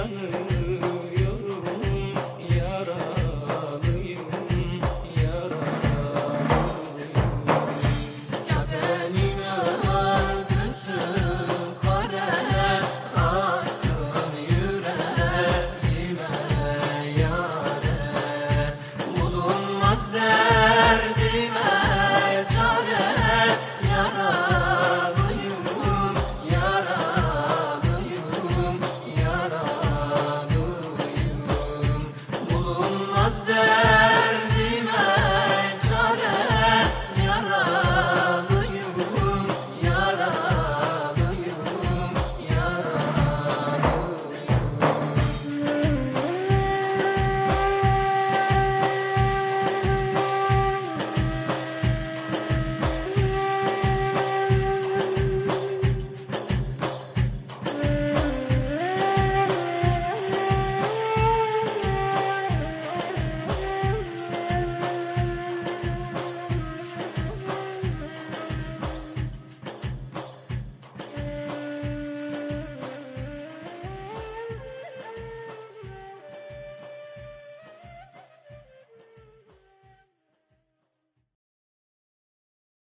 yanıyor